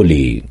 不理